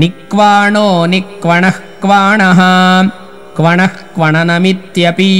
निक्वाणो निक्वणः क्वाणः क्वणः क्वणनमित्यपि।